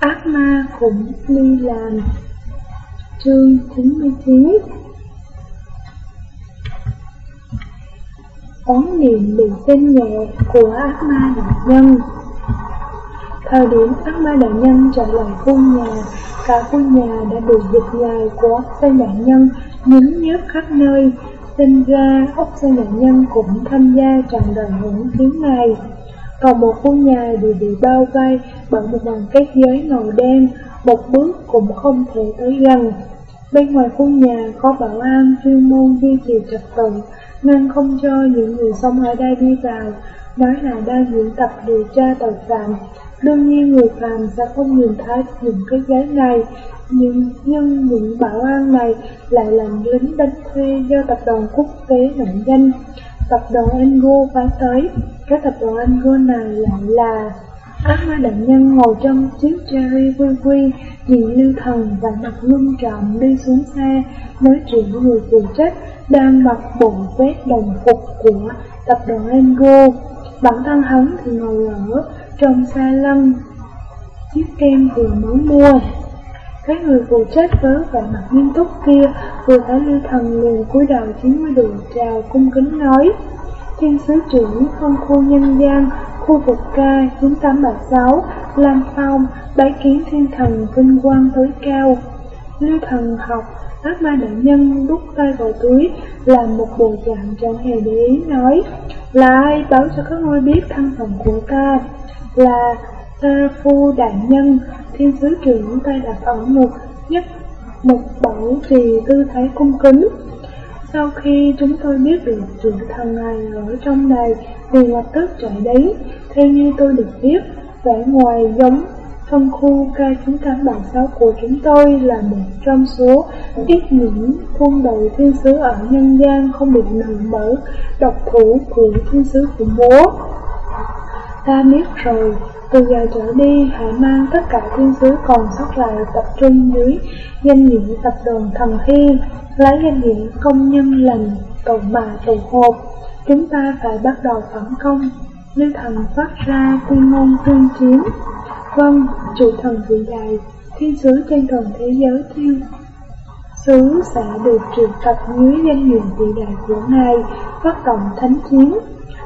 Ác ma khủng ly làm Chương 99 Quán niệm bị tên nhẹ của ác ma đại nhân. Thời điểm ác ma đại nhân trở lại khu nhà, Cả khu nhà đã bị dịch dài của ốc sen đại nhân nhấn nhớt khắp nơi. Sinh ra ốc sen đại nhân cũng tham gia trận đời hưởng tiếng này còn một khu nhà đều bị bao vây bởi một màn kết giới màu đen, một bước cũng không thể tới gần. Bên ngoài khu nhà có bảo an chuyên môn duy trì trật tự, ngăn không cho những người sống ở đây đi vào, nói là đang diễn tập điều tra tội phạm. Đương nhiên người phàm sẽ không nhìn thấy những cái giấy này, nhưng, nhưng những bảo an này lại là lính đánh thuê do tập đoàn quốc tế nổi danh. Tập đoàn Ango phá tới, cái tập đoàn Ango này lại là Ác ma đại nhân ngồi trong chiếc cherry quy quy, nhìn lưu thần và mặt ngưng trọng đi xuống xe, nói chuyện với người phụ trách đang mặc bộ vest đồng phục của tập đoàn Ango. Bản thân hắn thì ngồi ở trong xe lăn, chiếc kem vừa mới mua. Cái người phụ trách với vẻ mặt nghiêm túc kia vừa thấy lưu thần liền cúi đầu 90 độ chào cung kính nói Thiên sứ trưởng phân khu nhân gian, khu vực ca 9836, Lam Phong, bái kiến thiên thần vinh quang tối cao. Lưu thần học, ác ma đại nhân đút tay vào túi, làm một bộ dạng chẳng hề để ý nói, là ai báo cho các ngươi biết thân phận của ta, là phu đại nhân, thiên sứ trưởng tay đặt ở một nhất một bảo trì tư thái cung kính. Sau khi chúng tôi biết được trưởng thần này ở trong này thì lập tức chạy đến, theo như tôi được biết, vẻ ngoài giống phân khu K9876 của chúng tôi là một trong số ít những quân đội thiên sứ ở nhân gian không bị nằm mở độc thủ của thiên sứ khủng bố. Ta biết rồi, từ giờ trở đi, hãy mang tất cả thiên sứ còn sót lại tập trung dưới danh nghĩa tập đoàn thần thi, lấy danh nghĩa công nhân lành tụ mà tụ hộp. Chúng ta phải bắt đầu phản công. như thần phát ra tuyên ngôn tuyên chiến. Vâng, chủ thần vĩ đại, thiên sứ trên toàn thế giới thiên sứ sẽ được triệu tập dưới danh hiệu vĩ đại của ngài, phát động thánh chiến.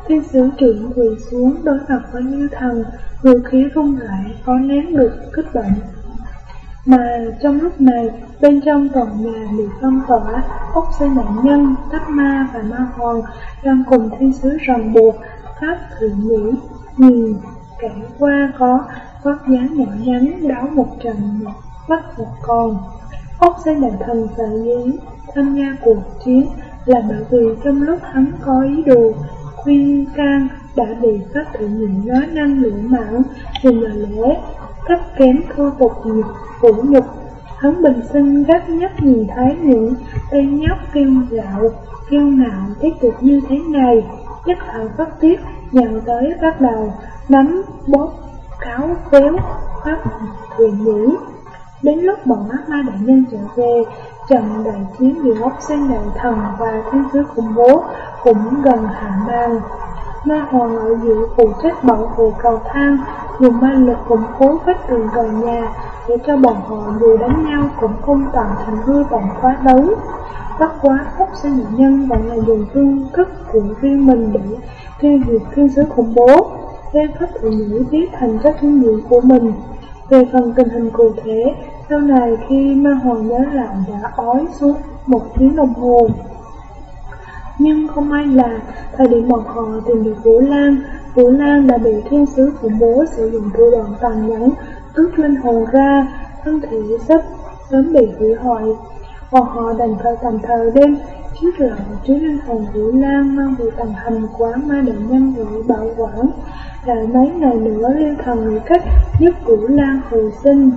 Thiên sứ trưởng quỳ xuống đối mặt với như thần, người khí rung lại khó nén được kích động. Mà trong lúc này, bên trong tòa nhà bị phong tỏa, ốc xây nạn nhân, tắc ma và ma hoàng đang cùng thiên sứ ràng buộc, pháp thượng mỹ, nhìn kẻ qua có vóc dáng nhỏ nhắn đáo một trận một bắt một con. Ốc xây nạn thần sợ dí tham gia cuộc chiến là bởi vì trong lúc hắn có ý đồ khuyên can đã bị các thượng nhiệm nói năng lưỡng mạo, thì là lẽ thấp kém thô tục nhục phủ nhục. Hắn bình sinh gắt nhất nhìn thấy những tên nhóc kêu gạo, kêu ngạo tiếp tục như thế này, nhất thời phát tiết nhào tới bắt đầu nắm bóp cáo kéo phát thuyền nhĩ. Đến lúc bọn ác ma đại nhân trở về, trận đại chiến giữa ốc sen đại thần và thiên sứ khủng bố cũng gần hạ màn. Ma hoàng ở giữa phụ trách bảo hộ cầu thang, dùng ma lực củng cố vách tường vào nhà để cho bọn họ dù đánh nhau cũng không tạo thành hư vọng quá đấu. Bất quá ốc sen đại nhân vẫn là dùng phương thức của riêng mình để tiêu diệt thiên sứ khủng bố, đem pháp thượng Nữ biết thành các thương nhiệm của mình. Về phần tình hình cụ thể, sau này khi ma hồn nhớ rằng đã ói suốt một tiếng đồng hồ. Nhưng không may là thời điểm bọn họ tìm được Vũ Lan, Vũ Lan đã bị thiên sứ khủng bố sử dụng thủ đoạn tàn nhẫn, tước linh hồn ra, thân thể sắp sớm bị hủy hoại. Bọn họ đành phải tạm thời đêm chiếc lại chứa linh hồn Vũ Lan mang về tầng hành quá ma đại nhân gọi bảo quản. Lại mấy ngày nữa liên thần nghĩ cách giúp Vũ Lan hồi sinh.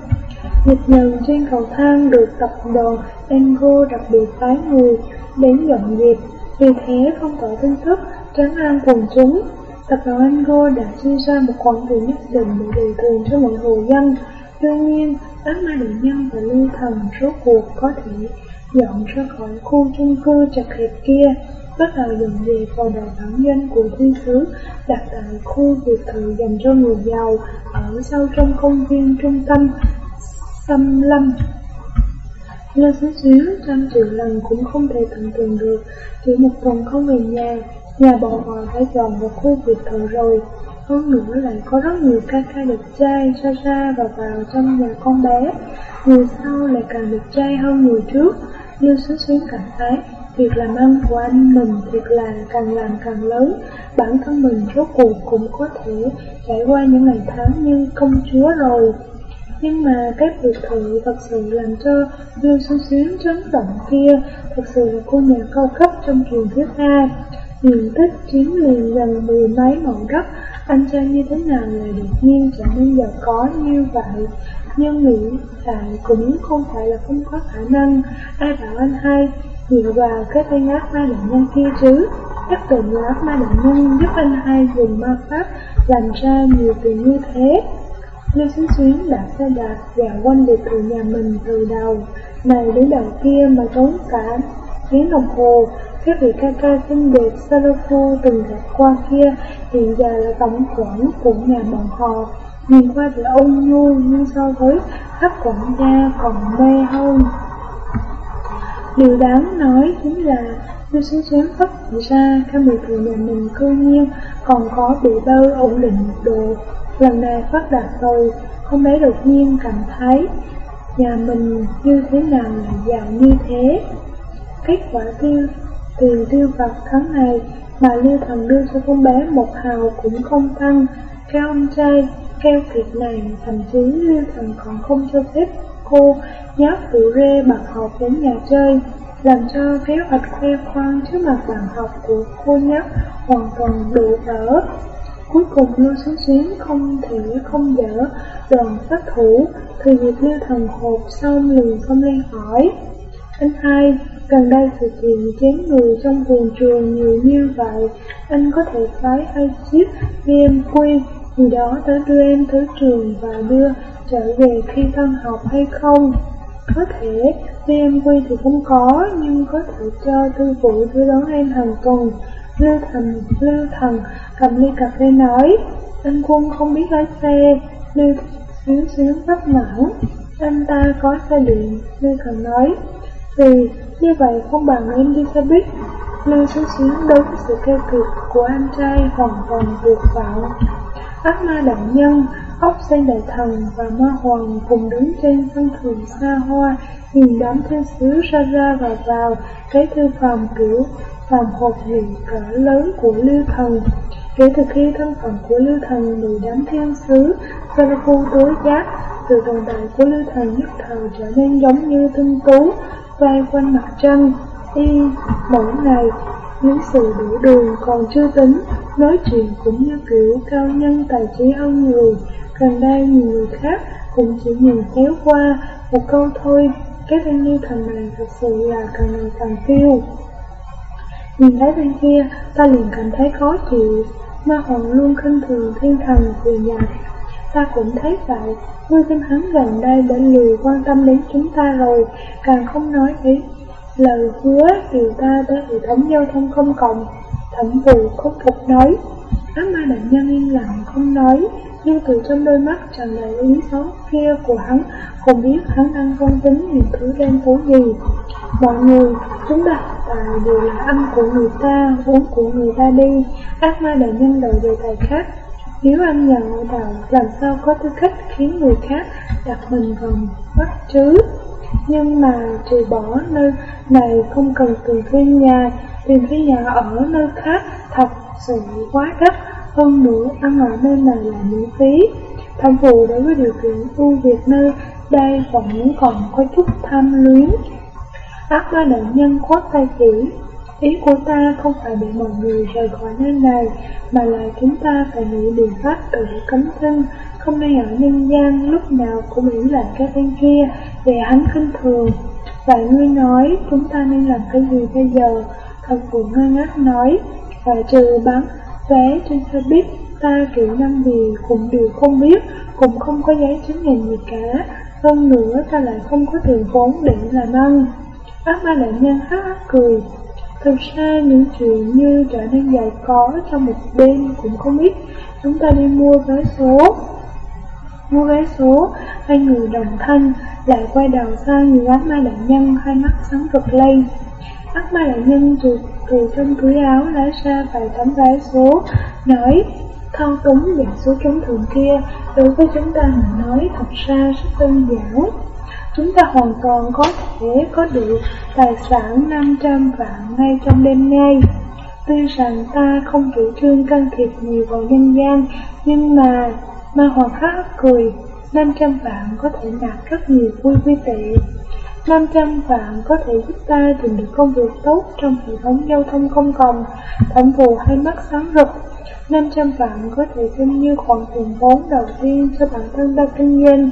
Nhịp nhận trên cầu thang được tập đoàn Engo đặc biệt phái người đến dọn dẹp, vì thế không có tin tức trấn an quần chúng. Tập đoàn Engo đã chi ra một khoản tiền nhất định để bồi thường cho mọi hộ dân. Tuy nhiên, ác ma định nhân và lưu thần rốt cuộc có thể dọn ra khỏi khu chung cư chật hẹp kia. bắt đầu dọn dẹp vào đại bản doanh của thiên sứ đặt tại khu biệt thự dành cho người giàu ở sâu trong công viên trung tâm Tâm lâm. Lê Xíu Xíu trăm triệu lần cũng không thể tưởng tượng được, chỉ một tuần không về nhà, nhà bọn họ đã dọn vào khu biệt thự rồi. Hơn nữa lại có rất nhiều ca ca đẹp trai ra ra và vào trong nhà con bé. Người sau lại càng đẹp trai hơn người trước. Lưu Xíu xuyến cảm thấy việc làm ăn của anh mình thiệt là càng làm càng lớn. Bản thân mình rốt cuộc cũng có thể trải qua những ngày tháng như công chúa rồi. Nhưng mà cái biệt thự thật sự làm cho Dương Xíu Xuyến chấn động kia thật sự là khu nhà cao cấp trong truyền thuyết A. Diện tích chiếm liền gần mười mấy mẫu đất, anh trai như thế nào lại đột nhiên trở nên giàu có như vậy? Nhưng nghĩ lại cũng không phải là không có khả năng, ai bảo anh hay, dựa vào cái tay ác ma đại nhân kia chứ. Chắc định là ác ma đại nhân giúp anh hai dùng ma pháp làm ra nhiều tiền như thế. Lưu Xuyến Xuyến đã xe đạp và quanh biệt thự nhà mình từ đầu này đến đầu kia mà tốn cả tiếng đồng hồ. Các vị ca ca xinh đẹp Salofu từng gặp qua kia, hiện giờ là tổng quản của nhà bọn họ. Nhìn qua thì ôn nhu nhưng so với khắp quản gia còn mê hơn. Điều đáng nói chính là Lưu Xuyến Xuyến phát hiện ra căn biệt thự nhà mình cư nhiên còn có bị bơ ổn định nhiệt độ. Lần này phát đạt rồi, con bé đột nhiên cảm thấy nhà mình như thế nào là giàu như thế. Kết quả tiêu tiền tiêu vặt tháng này mà Lưu Thần đưa cho con bé một hào cũng không tăng. Các ông trai keo kiệt này thậm chí Lưu Thần còn không cho phép cô nhát phụ rê bạc học đến nhà chơi, làm cho kế hoạch khoe khoang trước mặt bạn học của cô nhóc hoàn toàn đổ vỡ. Cuối cùng Lưu Xuyến Xuyến không thể không dở đoàn sát thủ, thì việc Lưu Thần hộp xong liền không lên hỏi. Anh hai, gần đây sự kiện chém người trong vườn trường nhiều như vậy, anh có thể phái hai chiếc quy gì đó tới đưa em tới trường và đưa trở về khi tan học hay không? Có thể BMW thì không có, nhưng có thể cho thư vụ đưa đón em hàng tuần. Lưu Thần, Lưu Thần cầm ly cà phê nói, anh Quân không biết lái xe, Lưu xíu xíu bất mãn, anh ta có xe điện, Lưu Thần nói, vì như vậy không bằng em đi xe buýt. Lưu xíu xíu đối với sự keo kiệt của anh trai hoàn toàn tuyệt vọng. Ác ma đại nhân, ốc sen đại thần và ma hoàng cùng đứng trên sân thượng xa hoa, nhìn đám thiên sứ ra ra vào vào cái thư phòng kiểu làm hộp hiện cỡ lớn của lưu thần. Kể từ khi thân phận của lưu thần bị đám thiên sứ Sarafu tối giác, từ tồn tại của lưu thần nhất thời trở nên giống như tinh tú, vai quanh mặt trăng, y mỗi ngày những sự đủ đường còn chưa tính, nói chuyện cũng như kiểu cao nhân tài trí hơn người. Gần đây nhiều người khác cũng chỉ nhìn kéo qua một câu thôi, cái thanh niên thần này thật sự là càng ngày càng phiêu. Nhìn thấy bên kia, ta liền cảm thấy khó chịu, ma hoàng luôn khinh thường thiên thần cười nhạt. Ta cũng thấy vậy, ngươi xem hắn gần đây đã lười quan tâm đến chúng ta rồi, càng không nói ý lời hứa điều ta tới hệ thống giao thông công cộng. Thẩm vụ khúc phục nói, ác ma đại nhân yên lặng không nói, nhưng từ trong đôi mắt tràn đầy ý xấu kia của hắn, không biết hắn đang phân tính những thứ đen tối gì. Mọi người, chúng ta tài đều là ăn của người ta, uống của người ta đi, ác ma đại nhân đợi về tài khác. Nếu anh nhận đạo làm sao có tư cách khiến người khác đặt mình vào bắt chứ? Nhưng mà trừ bỏ nơi này không cần từ thuê nhà, tiền thuê nhà ở nơi khác thật sự quá đắt, hơn nữa ăn ở nơi này là miễn phí. Tham phụ đối với điều kiện ưu việt nơi đây vẫn còn có chút tham luyến. Ác ma đại nhân khoát tay chỉ, ý của ta không phải để mọi người rời khỏi nơi này, mà là chúng ta phải nghĩ biện pháp tự cấm thân không nên ở nhân gian lúc nào cũng nghĩ lại cái bên kia để hắn khinh thường. Vậy ngươi nói chúng ta nên làm cái gì bây giờ? Thật phụ ngơ ngác nói, và trừ bán vé trên xe buýt, ta kiểu năm gì cũng đều không biết, cũng không có giấy chứng nhận gì cả. Hơn nữa ta lại không có tiền vốn để làm ăn. Ác ma đại nhân hắc hắc cười. Thực ra những chuyện như trở nên giàu có trong một đêm cũng không ít Chúng ta đi mua vé số Mua vé số, hai người đồng thanh lại quay đầu sang nhìn ác ma đại nhân hai mắt sáng rực lên Ác ma đại nhân từ, từ trong túi áo lấy ra vài tấm vé số Nói thao túng dạng số trúng thường kia đối với chúng ta mà nói thật ra rất đơn giản chúng ta hoàn toàn có thể có được tài sản 500 vạn ngay trong đêm nay. Tuy rằng ta không chủ trương can thiệp nhiều vào nhân gian, nhưng mà ma hoàng khắc cười, 500 vạn có thể đạt rất nhiều vui quý tệ. 500 vạn có thể giúp ta tìm được công việc tốt trong hệ thống giao thông công cộng, thẩm phù hai mắt sáng rực. 500 vạn có thể xem như khoản tiền vốn đầu tiên cho bản thân ta kinh doanh.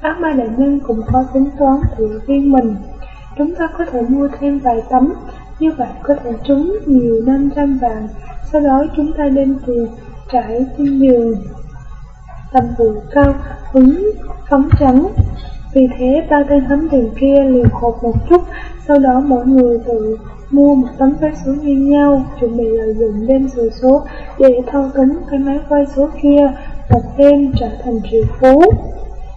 Ác ma đại nhân cũng có tính toán của riêng mình. Chúng ta có thể mua thêm vài tấm, như vậy có thể trúng nhiều 500 vạn, sau đó chúng ta đem tiền trải trên giường. Tầm vụ cao, hứng, phóng trắng. Vì thế ba tên thấm tiền kia liền khột một chút, sau đó mỗi người tự mua một tấm vé số như nhau, chuẩn bị lợi dụng đêm sửa số để thao túng cái máy quay số kia, một đêm trở thành triệu phú.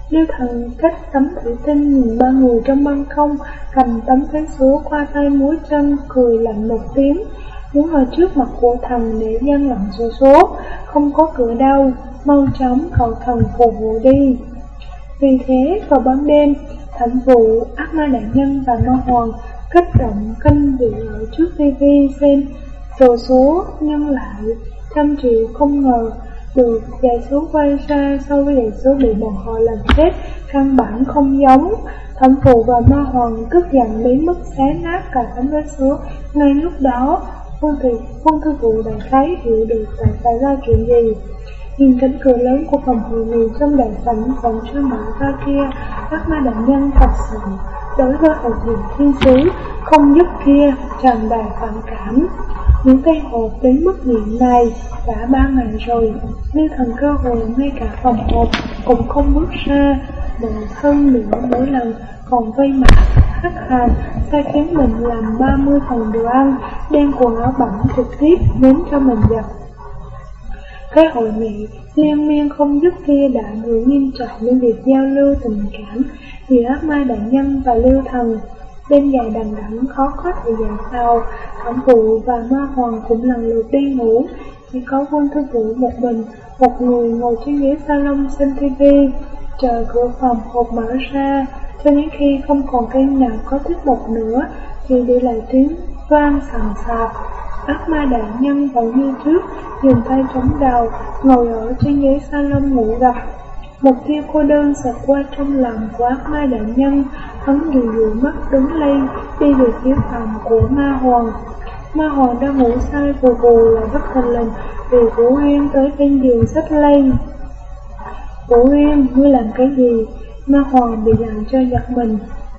Lưu thần cách tấm thủy tinh nhìn ba người trong ban không, cầm tấm vé số qua tay múa chân, cười lạnh một tiếng, muốn ở trước mặt của thần để gian lận số số, không có cửa đâu, mau chóng cầu thần phù hộ đi. Vì thế, vào ban đêm, thẩm vụ, ác ma đại nhân và ma hoàng kích động canh dự ở trước TV xem số số nhân lại trăm triệu không ngờ được giải số quay ra so với giải số bị bọn họ làm chết căn bản không giống. Thẩm phụ và ma hoàng cướp giận đến mức xé nát cả tấm vé số. Ngay lúc đó quân thị quân thư vụ đại khái hiểu được tại xảy ra chuyện gì nhìn cánh cửa lớn của phòng hội nghị trong đại sảnh vẫn chưa mở ra kia, các ma đại nhân thật sự đối với hội nghị thiên sứ, không giúp kia tràn đầy phản cảm. Những cây hộp đến mức miệng này đã ba ngày rồi Lưu thần cơ hồ ngay cả phòng hộp cũng không bước ra. Bộ hơn nữa mỗi lần còn vây mặt khách hàng sai khiến mình làm 30 phần đồ ăn, đem quần áo bẩn trực tiếp ném cho mình giặt cái hội nghị liên miên không dứt kia đã người nghiêm trọng đến việc giao lưu tình cảm giữa Mai Đại Nhân và Lưu Thần. Đêm dài đằng đẵng khó có thể gian sau, thẩm vụ và ma hoàng cũng lần lượt đi ngủ. Chỉ có quân thư vũ một mình, một người ngồi trên ghế salon xem TV, chờ cửa phòng hộp mở ra, cho đến khi không còn kênh nào có tiết mục nữa, thì đi lại tiếng vang sầm sạp. Ác ma đại nhân vẫn như trước, dùng tay chống đầu, ngồi ở trên ghế salon ngủ gật. Một tia cô đơn sạch qua trong lòng của ác ma đại nhân, hắn dụ dù mắt đứng lên, đi về phía phòng của ma hoàng. Ma hoàng đang ngủ say vù vù là bất thần lình vì Vũ Huyên tới bên giường rất lên. Vũ Huyên, ngươi làm cái gì? Ma hoàng bị làm cho giật mình.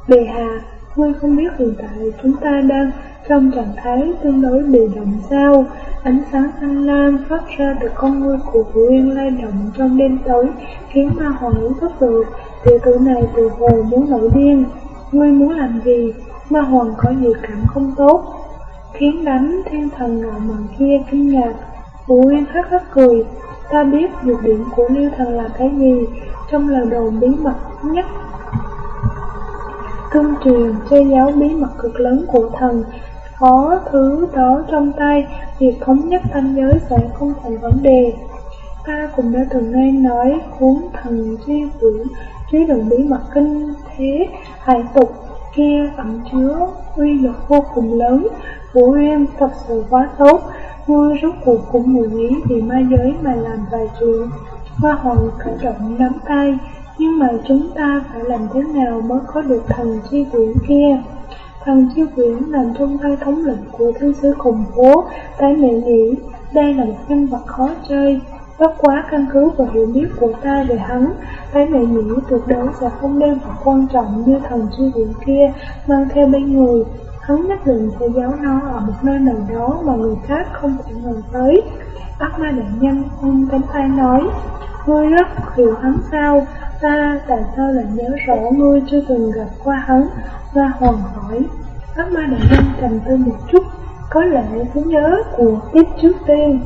Bề hà, ngươi không biết hiện tại chúng ta đang trong trạng thái tương đối bị động sao, ánh sáng thanh lam phát ra từ con ngươi của Nguyên Yên lay động trong đêm tối, khiến ma hoàng ý thức được, tiểu tử này từ hồ muốn nổi điên. Ngươi muốn làm gì? Ma hoàng có dự cảm không tốt, khiến đánh thiên thần ngạo mạn kia kinh ngạc. Vũ nguyên hắc hắc cười, ta biết nhược điểm của Liêu Thần là cái gì, trong lời đồn bí mật nhất tương truyền che giấu bí mật cực lớn của thần có thứ đó trong tay, việc thống nhất thanh giới sẽ không thành vấn đề. Ta cũng đã từng nghe nói cuốn thần duy quyển chứa đựng bí mật kinh thế hải tục kia ẩn chứa uy lực vô cùng lớn. Vũ em thật sự quá tốt, ngươi rốt cuộc cũng nguyện ý vì ma giới mà làm vài chuyện. Hoa hồng cẩn trọng nắm tay, nhưng mà chúng ta phải làm thế nào mới có được thần chi quyển kia? Thần chi quyển nằm trong tay thống lĩnh của thế giới khủng bố, cái mẹ nghĩ đây là một nhân vật khó chơi. Bất quá căn cứ và hiểu biết của ta về hắn, cái mẹ nghĩ tuyệt đối sẽ không đem vật quan trọng như thần chi quyển kia mang theo bên người. Hắn nhất định sẽ giấu nó ở một nơi nào đó mà người khác không thể ngờ tới. Ác ma đại nhân ôm cánh tay nói, ngươi rất hiểu hắn sao, ta tại sao lại nhớ rõ ngươi chưa từng gặp qua hắn, và hoàng hỏi. Ác ma đại nhân trầm tư một chút, có lẽ cứ nhớ của kiếp trước tiên.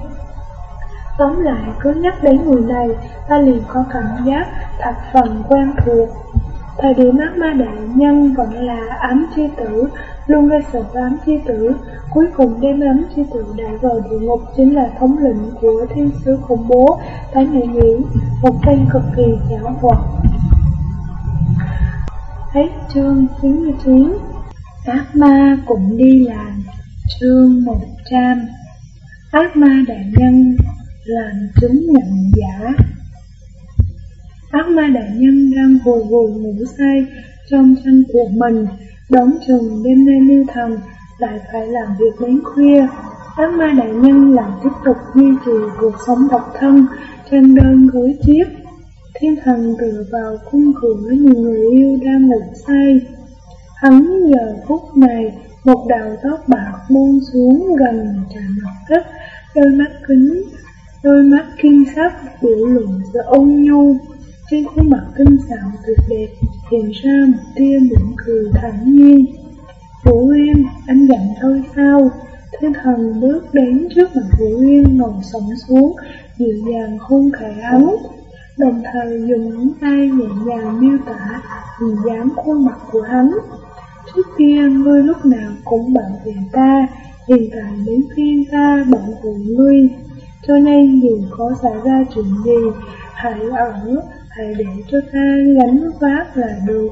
Tóm lại, cứ nhắc đến người này, ta liền có cảm giác thật phần quen thuộc. Thời điểm ác ma đại nhân vẫn là ám chi tử, luôn gây sợ ám chi tử. Cuối cùng đêm ám chi tử đã vào địa ngục chính là thống lĩnh của thiên sứ khủng bố, Thái nhị nhĩ, một tên cực kỳ giả hoạt. Hết chương 99 Ác ma cũng đi làm Chương 100 Ác ma đại nhân làm chứng nhận giả Ác ma đại nhân đang vùi vùi ngủ say trong chăn của mình Đón chừng đêm nay lưu thần lại phải làm việc đến khuya. Ác ma đại nhân lại tiếp tục duy trì cuộc sống độc thân trên đơn gối chiếc. Thiên thần tựa vào khung cửa nhìn người yêu đang ngủ say. Hắn giờ phút này một đầu tóc bạc buông xuống gần chạm mặt đất Đôi mắt kính, đôi mắt kinh sắc biểu lộ sự ôn nhu. Trên khuôn mặt tinh xảo tuyệt đẹp hiện ra một tia mỉm cười thản nhiên Vũ Uyên, anh giận tôi sao? thế thần bước đến trước mặt Vũ Uyên ngồi sổng xuống, dịu dàng hôn khẽ hắn đồng thời dùng ngón tay nhẹ nhàng miêu tả hình dáng khuôn mặt của hắn. Trước kia ngươi lúc nào cũng bảo vệ ta, hiện tại đến phiên ta bảo vệ ngươi. Cho nên dù có xảy ra chuyện gì, hãy ở, phải để cho ta gánh vác là được.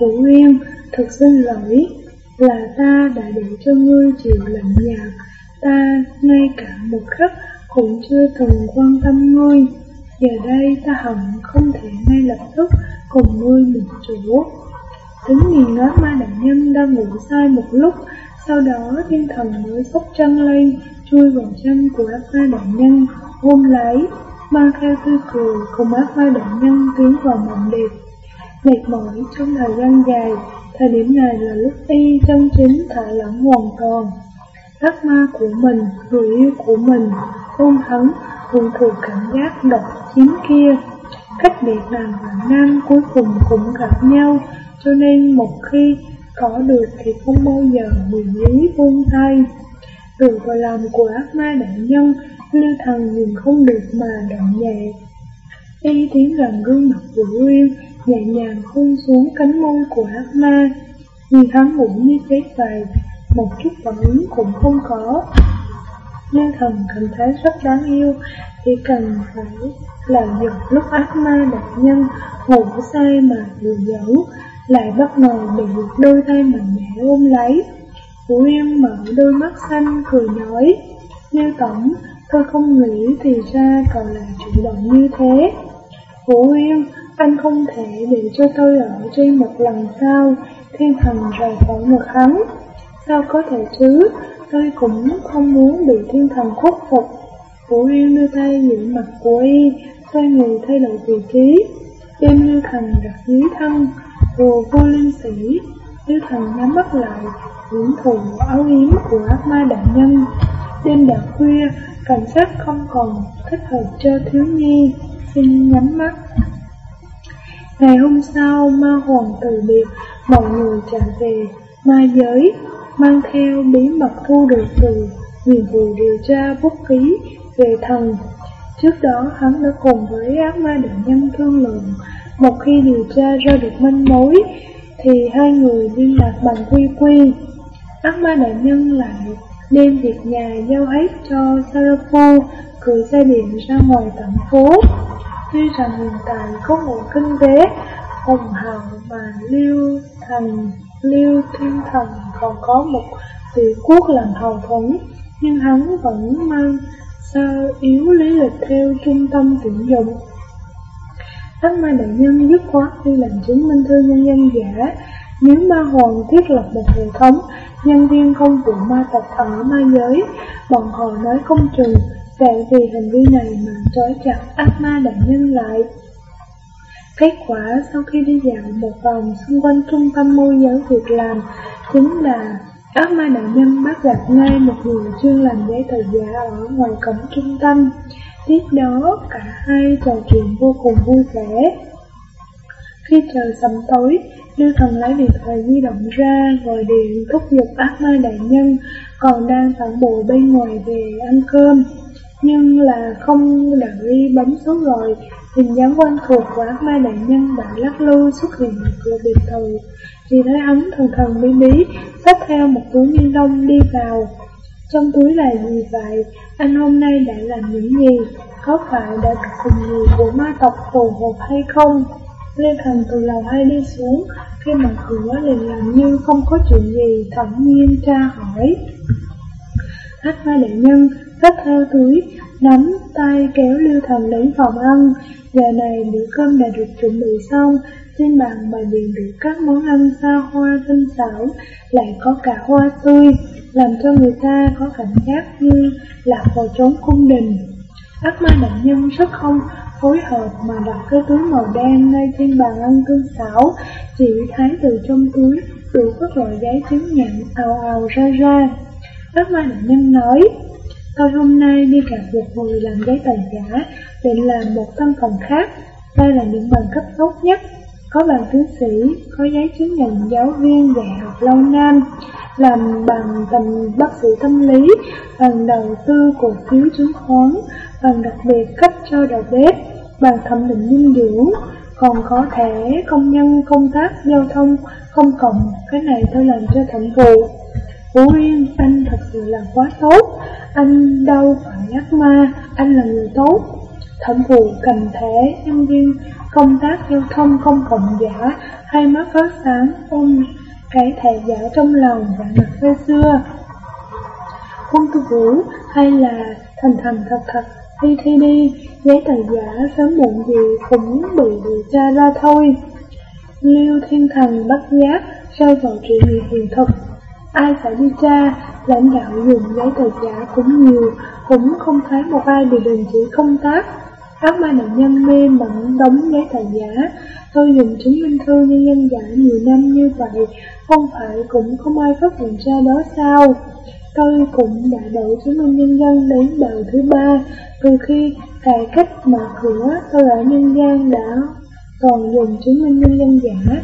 Vũ Nguyên, thật xin lỗi, là ta đã để cho ngươi chịu lạnh nhạt, ta ngay cả một khắc cũng chưa từng quan tâm ngươi. Giờ đây ta hận không thể ngay lập tức cùng ngươi một chỗ. Tính nhìn ngó ma đại nhân đang ngủ sai một lúc, sau đó thiên thần mới xốc chân lên, chui vào chân của ác ma đại nhân, ôm lấy, mang theo tươi cười cùng ác ma đại nhân tiến vào mộng đẹp. Mệt mỏi trong thời gian dài, thời điểm này là lúc y chân chính thả lỏng hoàn toàn. Ác ma của mình, người yêu của mình, ôm hắn, thường thuộc cảm giác độc chiếm kia. Cách biệt nam và nam cuối cùng cũng gặp nhau, cho nên một khi có được thì không bao giờ mười lý buông tay. Từ vào lòng của ác ma đại nhân, lưu thần nhìn không được mà động nhẹ. Y tiến gần gương mặt của Nguyên, nhẹ nhàng hôn xuống cánh môi của ác ma. Nhìn hắn ngủ như chết vậy, một chút phản ứng cũng không có. Lưu thần cảm thấy rất đáng yêu, chỉ cần phải là giật lúc ác ma đại nhân ngủ say mà lừa giấu, lại bất ngờ bị đôi tay mạnh mẽ ôm lấy. Vũ Yên mở đôi mắt xanh cười nói, Như tổng, tôi không nghĩ thì ra cậu là chủ động như thế. Vũ Yên, anh không thể để cho tôi ở trên một lần sao, thiên thần rời khỏi ngực hắn. Sao có thể chứ, tôi cũng không muốn bị thiên thần khuất phục. Vũ Yên đưa tay giữ mặt của y, xoay người thay đổi vị trí, đem Lưu thần đặt dưới thân, Đồ vô linh sĩ, Lưu Thần nhắm mắt lại, hưởng thụ áo yếm của ác ma đại nhân. Đêm đã khuya, cảnh sát không còn thích hợp cho thiếu nhi, xin nhắm mắt. Ngày hôm sau, ma hoàng từ biệt, mọi người trở về ma giới, mang theo bí mật thu được từ nhiệm vụ điều tra bút ký về thần. Trước đó, hắn đã cùng với ác ma đại nhân thương lượng một khi điều tra ra được manh mối, thì hai người liên lạc bằng quy quy. Ác ma đại nhân lại đem việc nhà giao hết cho Sarafu, cưỡi xe điện ra ngoài tận phố. Tuy rằng hiện tại có một kinh tế hùng hậu mà Lưu Thành, Lưu Thiên Thần còn có một vị quốc làm hầu thống, nhưng hắn vẫn mang sao yếu lý lịch theo trung tâm tuyển dụng. Ác ma đại nhân dứt khoát đi làm chứng minh thư nhân dân giả. Nếu ma hoàng thiết lập một hệ thống nhân viên không vụ ma tộc ở ma giới, bọn họ nói không chừng sẽ vì hành vi này mà trói chặt ác ma đại nhân lại. Kết quả sau khi đi dạo một vòng xung quanh trung tâm môi giới việc làm chính là ác ma đại nhân bắt gặp ngay một người chuyên làm giấy tờ giả ở ngoài cổng trung tâm. Tiếp đó, cả hai trò chuyện vô cùng vui vẻ. Khi trời sầm tối, Chư Thần lấy điện thoại di động ra, gọi điện thúc giục ác ma đại nhân, còn đang phản bội bên ngoài về ăn cơm. Nhưng là không đợi bấm số rồi, hình dáng quen thuộc của ác ma đại nhân đã lắc lư xuất hiện ở cửa biệt thự. Chỉ thấy hắn thần thần bí bí, xách theo một túi ni lông đi vào. Trong túi là gì vậy? Anh hôm nay đã làm những gì? Có phải đã cùng người của ma tộc phù hợp hay không? Lê Thần từ lầu hai đi xuống, khi mở cửa liền làm như không có chuyện gì, thẳng nhiên tra hỏi. Hát ma đại nhân, xách theo túi, nắm tay kéo Lưu Thần đến phòng ăn. Giờ này bữa cơm đã được chuẩn bị xong, trên bàn bày biện được các món ăn xa hoa tinh xảo, lại có cả hoa tươi, làm cho người ta có cảm giác như lạc vào trốn cung đình. Ác ma đại nhân rất không phối hợp mà đặt cái túi màu đen ngay trên bàn ăn cương xảo, chỉ thấy từ trong túi đủ các loại giấy chứng nhận ào ào ra ra. bác ma nạn nhân nói, tôi hôm nay đi gặp một người làm giấy tờ giả, định làm một căn phòng khác. Đây là những bằng cấp tốt nhất có bằng tiến sĩ, có giấy chứng nhận giáo viên dạy học lâu năm, làm bằng tầm bác sĩ tâm lý, bằng đầu tư cổ phiếu chứng khoán, bằng đặc biệt cấp cho đầu bếp, bằng thẩm định dinh dưỡng, còn có thể công nhân công tác giao thông không cộng, cái này tôi làm cho thẩm vụ. Vũ Yên, anh thật sự là quá tốt, anh đâu phải ác ma, anh là người tốt. Thẩm vụ cầm thể nhân viên công tác giao thông công cộng giả, hai mắt phát sáng, ôm cái thẻ giả trong lòng và mặt say xưa. Quân tu vũ hay là thành thành thật thật đi thi đi, giấy tờ giả sớm muộn gì cũng bị điều tra ra thôi. lưu Thiên Thần bắt giác rơi vào chuyện gì hiện thực. Ai phải đi tra, lãnh đạo dùng giấy tờ giả cũng nhiều, cũng không thấy một ai bị đình chỉ công tác. Ác ma nạn nhân mê mẩn đóng giá tài giả, tôi dùng chứng minh thư nhân dân giả nhiều năm như vậy, không phải cũng không ai phát hiện ra đó sao? Tôi cũng đã đổi chứng minh nhân dân đến đời thứ ba, từ khi cải cách mở cửa, tôi ở nhân gian đã còn dùng chứng minh nhân dân giả.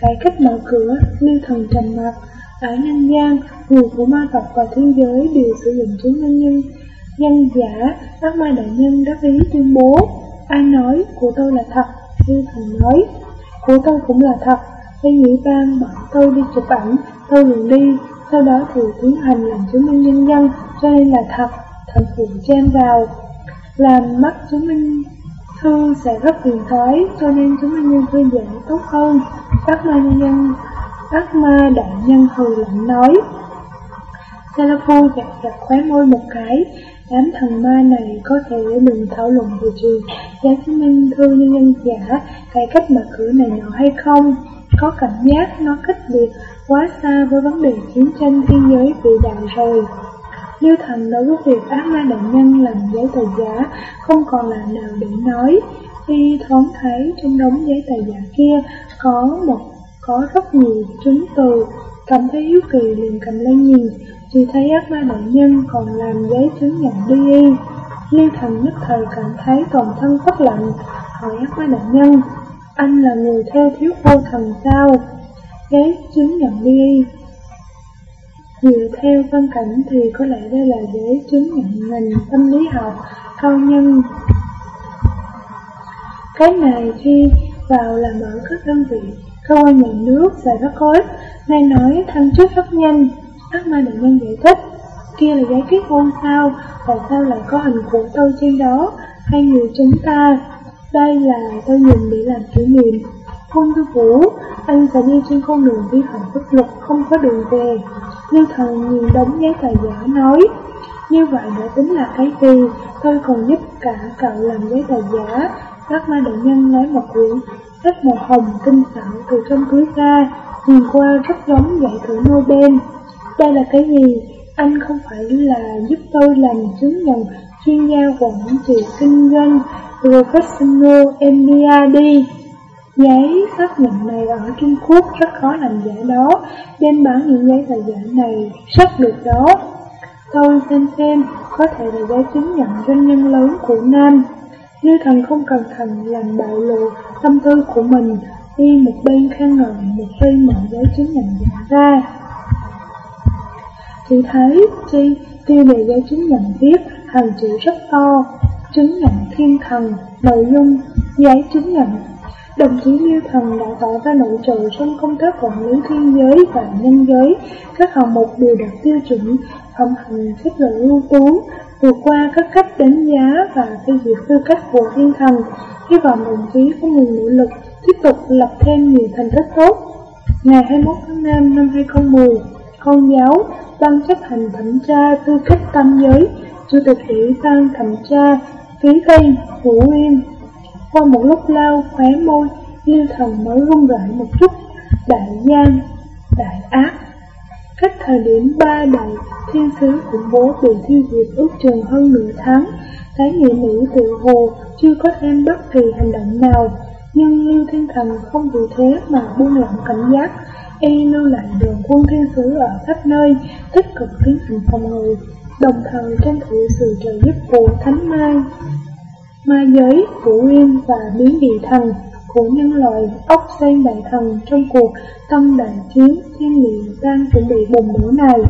Cải cách mở cửa, lưu thần trầm mặt, ở nhân gian, người của ma tộc và thế giới đều sử dụng chứng minh nhân nhân giả, ác ma đại nhân đã ý tuyên bố. Ai nói, của tôi là thật, lưu thần nói, của tôi cũng là thật, Liên nghĩ ban bảo tôi đi chụp ảnh, tôi liền đi, sau đó thì tiến hành làm chứng minh nhân dân, cho nên là thật, thần phụ chen vào. Làm mất chứng minh thư sẽ rất phiền thoái, cho nên chứng minh nhân thư dễ tốt hơn. Ác ma nhân dân, ác ma đại nhân hừ lạnh nói. Salafu gạt gạt khóe môi một cái, đám thần ma này có thể đừng thảo luận về chuyện giá chứng minh thư nhân dân giả, cải cách mở cửa này nọ hay không có cảm giác nó cách biệt quá xa với vấn đề chiến tranh thế giới vĩ đại rồi. Lưu Thành đối với việc ác ma đại nhân làm giấy tờ giả không còn là nào để nói. Khi thoáng thấy trong đống giấy tờ giả kia có một có rất nhiều chứng từ, cảm thấy hiếu kỳ liền cầm lên nhìn, chỉ thấy ác ma đại nhân còn làm giấy chứng nhận đi y. Liên Thần nhất thời cảm thấy toàn thân phát lạnh, hỏi ác ma đại nhân, anh là người theo thiếu vô thần sao? Giấy chứng nhận đi. Dựa theo văn cảnh thì có lẽ đây là giấy chứng nhận ngành tâm lý học cao nhân. Cái này khi vào làm ở các đơn vị, cơ quan nhà nước sẽ rất khối ích, nói thăng chức rất nhanh. Ác ma đại nhân giải thích, kia là giấy kết hôn sao, tại sao lại có hình của tôi trên đó, hai người chúng ta đây là tôi nhìn để làm kỷ niệm. Hôn thư vũ, anh sẽ đi trên con đường vi phạm pháp luật không có đường về. như thần nhìn đống giấy tờ giả nói, như vậy đã tính là cái gì? Tôi còn giúp cả cậu làm giấy tờ giả. Các ma đại nhân lấy một quyển sách màu hồng tinh xảo từ trong túi ra, nhìn qua rất giống giải thưởng Nobel. Đây là cái gì? Anh không phải là giúp tôi làm chứng nhận chuyên gia quản trị kinh doanh Professional đi Giấy xác nhận này ở Trung Quốc rất khó làm giả đó, nên bán những giấy tờ giả này rất được đó. Tôi xem xem, có thể là giấy chứng nhận doanh nhân lớn của Nam. Như thần không cẩn thận làm bạo lộ tâm tư của mình, đi một bên khen ngợi, một bên mở giấy chứng nhận giả ra. Vì thấy chi tiêu đề giấy chứng nhận viết hàng chữ rất to, chứng nhận thiên thần, nội dung, giấy chứng nhận. Đồng chí Liêu Thần đã tỏ ra nội trợ trong công tác quản lý thiên giới và nhân giới, các hạng mục đều đạt tiêu chuẩn, phẩm hành chất lượng ưu tú, vượt qua các cách đánh giá và phê duyệt tư cách của thiên thần. Hy vọng đồng chí có ngừng nỗ lực, tiếp tục lập thêm nhiều thành tích tốt. Ngày 21 tháng 5 năm 2010, Con giáo, Ban chấp hành thẩm tra tư cách tam giới, Chủ tịch Ủy ban thẩm tra, Phí Tây, Vũ yên. Qua một lúc lao khóe môi, lưu Thần mới run rẩy một chút, đại gian, đại ác. Cách thời điểm ba đại thiên sứ khủng bố bị tiêu diệt ước chừng hơn nửa tháng, thái nghĩa nữ tự hồ chưa có thêm bất kỳ hành động nào, nhưng Lưu Thiên Thần không vì thế mà buông lỏng cảnh giác, e lưu lại đường quân thiên sứ ở khắp nơi, tích cực tiến hành phòng ngự, đồng thời tranh thủ sự trợ giúp của Thánh Mai, Ma giới, Vũ Yên và Biến Địa Thần của nhân loại ốc sen đại thần trong cuộc tâm đại chiến thiên địa đang chuẩn bị bùng nổ này.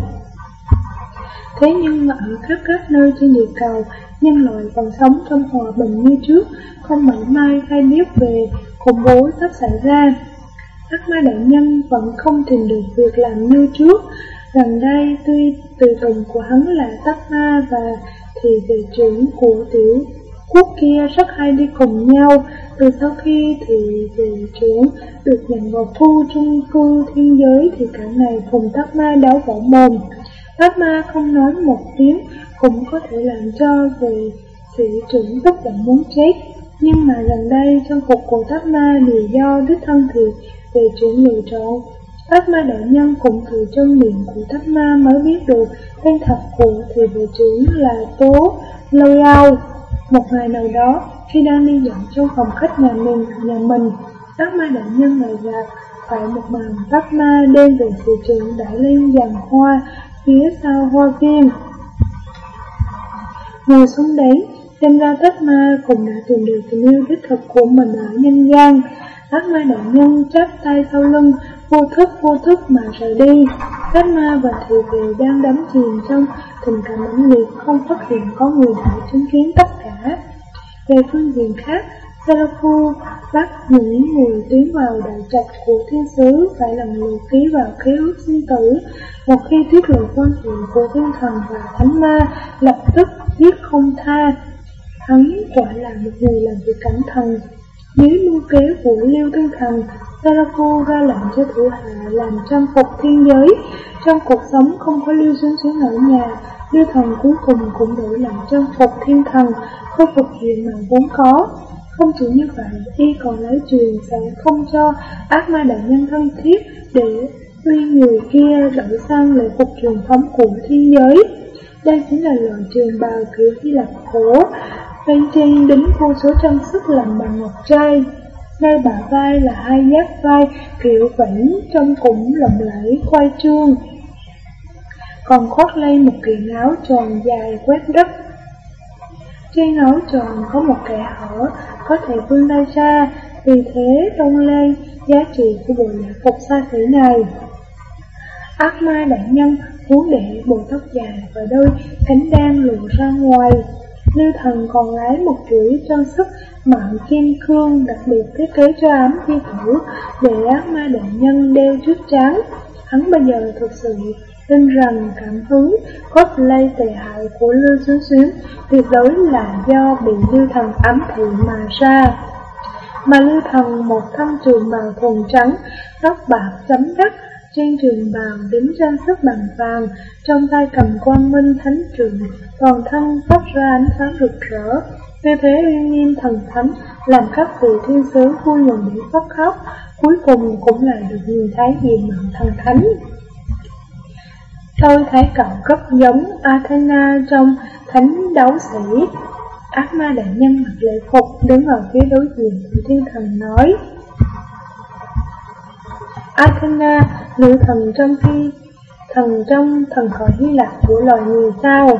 Thế nhưng mà ở khắp các nơi trên địa cầu, nhân loại còn sống trong hòa bình như trước, không mảy may hay biết về khủng bố sắp xảy ra. Ác ma đại nhân vẫn không tìm được việc làm như trước. Gần đây, tuy từ tùng của hắn là Tắc Ma và thì vị trưởng của tiểu quốc kia rất hay đi cùng nhau. Từ sau khi thì vị trưởng được nhận vào khu trung cư thiên giới thì cả ngày cùng Tắc Ma đấu võ mồm. Tắc Ma không nói một tiếng cũng có thể làm cho về sĩ trưởng tức giận muốn chết. Nhưng mà gần đây trong cuộc của Tắc Ma đều do đích thân thì về chủ người chọn. Ác ma đại nhân cũng từ chân miệng của thác Ma mới biết được tên thật của thì về trưởng là Tố Lâu Lâu. Một ngày nào đó, khi đang đi dạo trong phòng khách nhà mình, nhà mình, ác ma đại nhân ngồi gạt, phải một màn ác Ma đem về thị trưởng đã lên dàn hoa phía sau hoa viên. Ngồi xuống đấy, xem ra Tắc Ma cũng đã tìm được tình yêu đích thực của mình ở nhân gian. Ác ma đạo nhân chắp tay sau lưng, vô thức vô thức mà rời đi. Ác ma và thị vệ đang đắm chìm trong tình cảm mãnh liệt, không phát hiện có người đã chứng kiến tất cả. Về phương diện khác, Seraphim bắt những người tiến vào đại trạch của thiên sứ phải lần lượt ký vào khế ước sinh tử. Một khi tiết lộ quan hệ của thiên thần và thánh ma, lập tức giết không tha. Hắn quả là một người làm việc cẩn thận, dưới mưu kế của Liêu Tư Thần, Sarafu ra lệnh cho thủ hạ làm trang phục thiên giới. Trong cuộc sống không có Liêu Xuân Xuân ở nhà, Liêu Thần cuối cùng cũng đổi làm trang phục thiên thần, khôi phục diện mà vốn có. Không chỉ như vậy, y còn lấy truyền sẽ không cho ác ma đại nhân thân thiết để tuy người kia đổi sang lễ phục truyền thống của thiên giới. Đây chính là lời truyền bào kiểu Hy Lạp cổ, Bên trên đính vô số trang sức làm bằng ngọc trai. Nơi bả vai là hai giác vai, kiểu vĩnh trong cũng lộng lẫy, khoai trương. Còn khoác lên một kiện áo tròn dài quét đất. Trên áo tròn có một kẻ hở, có thể vươn tay ra. Vì thế, đông lên giá trị của bộ lễ phục xa xỉ này. Ác ma đại nhân muốn để bộ tóc dài và đôi cánh đan lộ ra ngoài. Lưu thần còn lấy một chuỗi trang sức mạng kim cương đặc biệt thiết kế cho ám thi thủ để ác ma đại nhân đeo trước trán. Hắn bây giờ thực sự tin rằng cảm hứng cosplay tệ hại của Lưu Xuyến Xuyến tuyệt đối là do bị Lưu Thần ám thị mà ra. Mà Lưu Thần một thân trường màu thuần trắng, tóc bạc chấm đất, trên trường bào đính trang sức bằng vàng, trong tay cầm quang minh thánh trường, toàn thân phát ra ánh sáng rực rỡ. Như thế uy nghiêm thần thánh, làm các vị thiên sứ vui mừng đến phát khóc, cuối cùng cũng là được nhìn thấy diện mạo thần thánh. Tôi thấy cậu rất giống Athena trong thánh đấu sĩ. Ác ma đại nhân mặc lễ phục đứng ở phía đối diện của thiên thần nói. Athena, nữ thần trong khi thần trong thần khỏi Hy Lạp của loài người sao?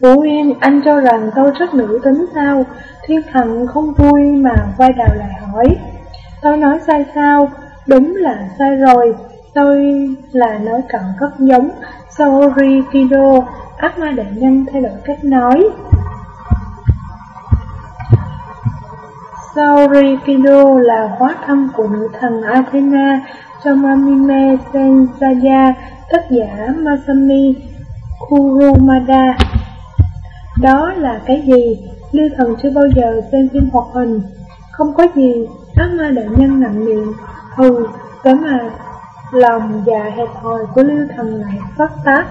Vũ Yên, anh cho rằng tôi rất nữ tính sao? Thiên thần không vui mà quay đầu lại hỏi. Tôi nói sai sao? Đúng là sai rồi. Tôi là nói cận rất giống Sorry Kido, ác ma đại nhân thay đổi cách nói. Sarikido là hóa thân của nữ thần Athena trong anime Sensaya, tác giả Masami Kurumada. Đó là cái gì? Lưu thần chưa bao giờ xem phim hoạt hình. Không có gì, ác ma đại nhân nặng miệng. Hừ, cái mà lòng già hẹp hòi của Lưu thần lại phát tác.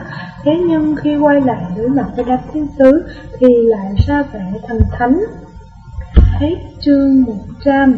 Thế nhưng khi quay lại đối mặt với đám thiên sứ thì lại ra vẻ thần thánh. Hết chương 100